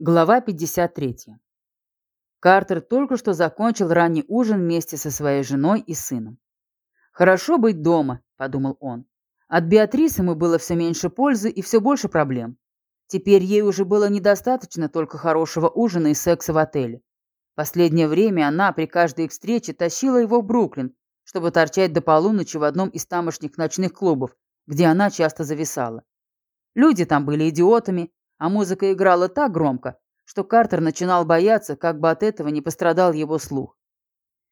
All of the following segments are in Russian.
Глава 53. Картер только что закончил ранний ужин вместе со своей женой и сыном. «Хорошо быть дома», — подумал он. От Беатрисы ему было все меньше пользы и все больше проблем. Теперь ей уже было недостаточно только хорошего ужина и секса в отеле. Последнее время она при каждой их встрече тащила его в Бруклин, чтобы торчать до полуночи в одном из тамошних ночных клубов, где она часто зависала. Люди там были идиотами, а музыка играла так громко, что Картер начинал бояться, как бы от этого не пострадал его слух.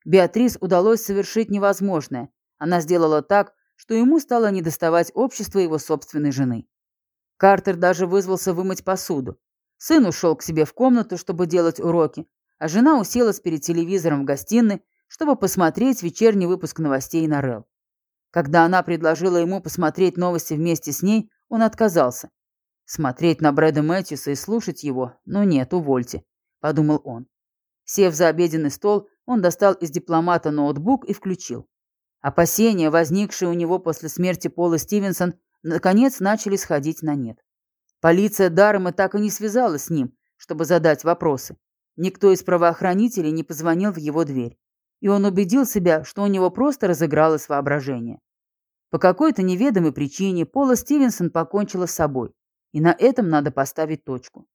Беатрис удалось совершить невозможное. Она сделала так, что ему стало недоставать общества его собственной жены. Картер даже вызвался вымыть посуду. Сын ушел к себе в комнату, чтобы делать уроки, а жена уселась перед телевизором в гостиной, чтобы посмотреть вечерний выпуск новостей на РЭЛ. Когда она предложила ему посмотреть новости вместе с ней, он отказался. Смотреть на Брэда Мэтьюса и слушать его? Ну нет, увольте, подумал он. Сев за обеденный стол, он достал из дипломата ноутбук и включил. Опасения, возникшие у него после смерти Пола Стивенсон, наконец начали сходить на нет. Полиция даром и так и не связалась с ним, чтобы задать вопросы. Никто из правоохранителей не позвонил в его дверь. И он убедил себя, что у него просто разыгралось воображение. По какой-то неведомой причине Пола Стивенсон покончила с собой. И на этом надо поставить точку.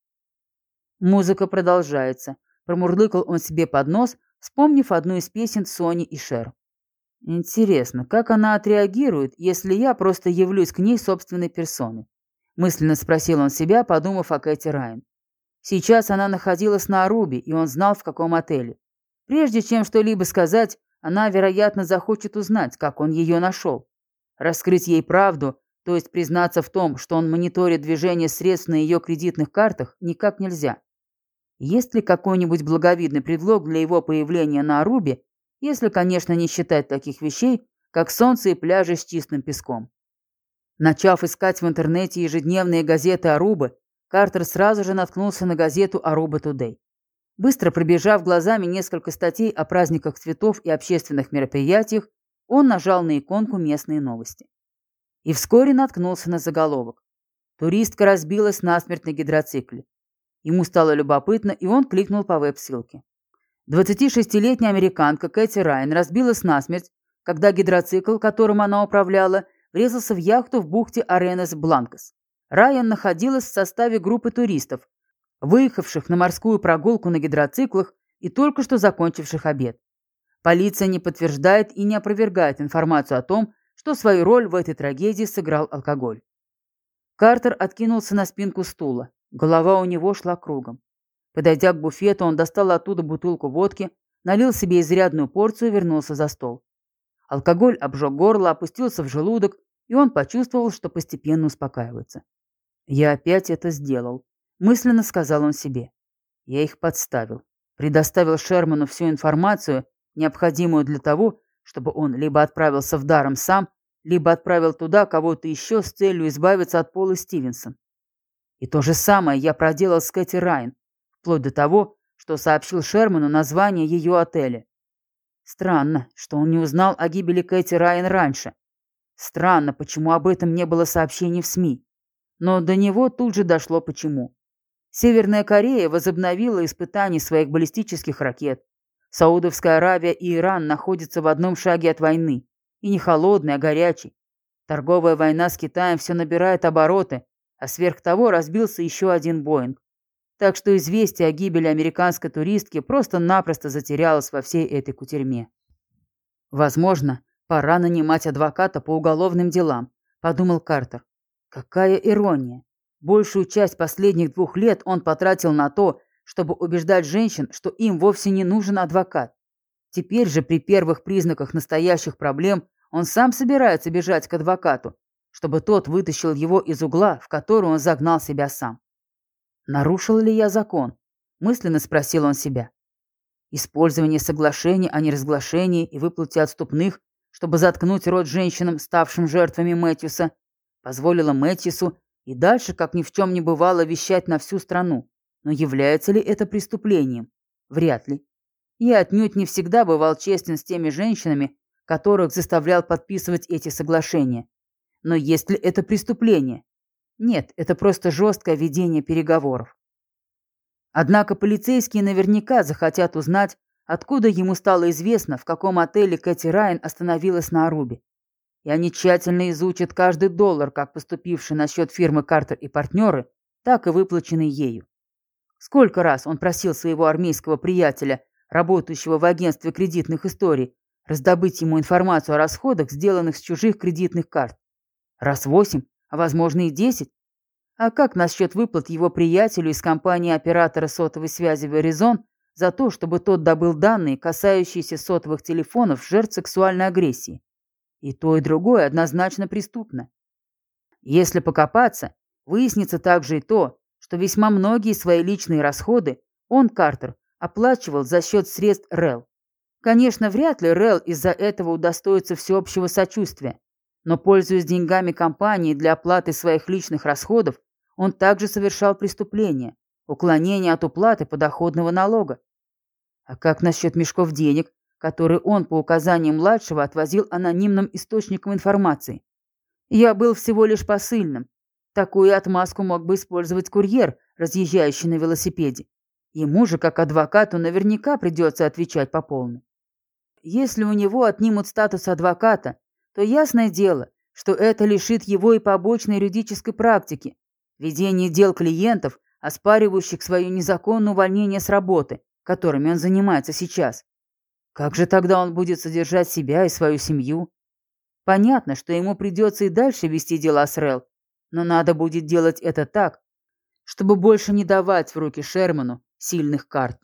Музыка продолжается. Промурлыкал он себе под нос, вспомнив одну из песен Сони и Шер. Интересно, как она отреагирует, если я просто явлюсь к ней собственной персоной? Мысленно спросил он себя, подумав о Кэти Райан. Сейчас она находилась на Арубе, и он знал, в каком отеле. Прежде чем что-либо сказать, она, вероятно, захочет узнать, как он ее нашел. Раскрыть ей правду то есть признаться в том, что он мониторит движение средств на ее кредитных картах, никак нельзя. Есть ли какой-нибудь благовидный предлог для его появления на Арубе, если, конечно, не считать таких вещей, как солнце и пляжи с чистым песком? Начав искать в интернете ежедневные газеты Арубы, Картер сразу же наткнулся на газету Аруба Тудей. Быстро пробежав глазами несколько статей о праздниках цветов и общественных мероприятиях, он нажал на иконку «Местные новости» и вскоре наткнулся на заголовок. Туристка разбилась насмерть на гидроцикле. Ему стало любопытно, и он кликнул по веб-ссылке. 26-летняя американка Кэти Райан разбилась насмерть, когда гидроцикл, которым она управляла, врезался в яхту в бухте Аренес Бланкос. Райан находилась в составе группы туристов, выехавших на морскую прогулку на гидроциклах и только что закончивших обед. Полиция не подтверждает и не опровергает информацию о том, что свою роль в этой трагедии сыграл алкоголь. Картер откинулся на спинку стула. Голова у него шла кругом. Подойдя к буфету, он достал оттуда бутылку водки, налил себе изрядную порцию и вернулся за стол. Алкоголь обжег горло, опустился в желудок, и он почувствовал, что постепенно успокаивается. «Я опять это сделал», — мысленно сказал он себе. «Я их подставил. Предоставил Шерману всю информацию, необходимую для того, чтобы он либо отправился в даром сам, либо отправил туда кого-то еще с целью избавиться от Пола Стивенсон. И то же самое я проделал с Кэти Райн, вплоть до того, что сообщил Шерману название ее отеля. Странно, что он не узнал о гибели Кэти Райан раньше. Странно, почему об этом не было сообщений в СМИ. Но до него тут же дошло почему. Северная Корея возобновила испытания своих баллистических ракет. Саудовская Аравия и Иран находятся в одном шаге от войны. И не холодной, а горячей. Торговая война с Китаем все набирает обороты, а сверх того разбился еще один Боинг. Так что известие о гибели американской туристки просто-напросто затерялось во всей этой кутерьме. «Возможно, пора нанимать адвоката по уголовным делам», – подумал Картер. Какая ирония. Большую часть последних двух лет он потратил на то, чтобы убеждать женщин, что им вовсе не нужен адвокат. Теперь же при первых признаках настоящих проблем он сам собирается бежать к адвокату, чтобы тот вытащил его из угла, в который он загнал себя сам. «Нарушил ли я закон?» – мысленно спросил он себя. Использование соглашений о неразглашении и выплате отступных, чтобы заткнуть рот женщинам, ставшим жертвами Мэтьюса, позволило Мэтьюсу и дальше, как ни в чем не бывало, вещать на всю страну. Но является ли это преступлением? Вряд ли. Я отнюдь не всегда бывал честен с теми женщинами, которых заставлял подписывать эти соглашения. Но есть ли это преступление? Нет, это просто жесткое ведение переговоров. Однако полицейские наверняка захотят узнать, откуда ему стало известно, в каком отеле Кэти Райан остановилась на Арубе. И они тщательно изучат каждый доллар, как поступивший на счет фирмы Картер и партнеры, так и выплаченный ею. Сколько раз он просил своего армейского приятеля, работающего в агентстве кредитных историй, раздобыть ему информацию о расходах, сделанных с чужих кредитных карт. Раз восемь, а возможно и десять. А как насчет выплат его приятелю из компании оператора сотовой связи Verizon за то, чтобы тот добыл данные, касающиеся сотовых телефонов жертв сексуальной агрессии? И то, и другое однозначно преступно. Если покопаться, выяснится также и то, что весьма многие свои личные расходы он, Картер, оплачивал за счет средств РЭЛ. Конечно, вряд ли РЭЛ из-за этого удостоится всеобщего сочувствия, но, пользуясь деньгами компании для оплаты своих личных расходов, он также совершал преступление – уклонение от уплаты подоходного налога. А как насчет мешков денег, которые он по указаниям младшего отвозил анонимным источникам информации? Я был всего лишь посыльным. Такую отмазку мог бы использовать курьер, разъезжающий на велосипеде. Ему же, как адвокату, наверняка придется отвечать по полной. Если у него отнимут статус адвоката, то ясное дело, что это лишит его и побочной юридической практики, ведения дел клиентов, оспаривающих свое незаконное увольнение с работы, которыми он занимается сейчас. Как же тогда он будет содержать себя и свою семью? Понятно, что ему придется и дальше вести дела с Рел, но надо будет делать это так, чтобы больше не давать в руки Шерману сильных карт.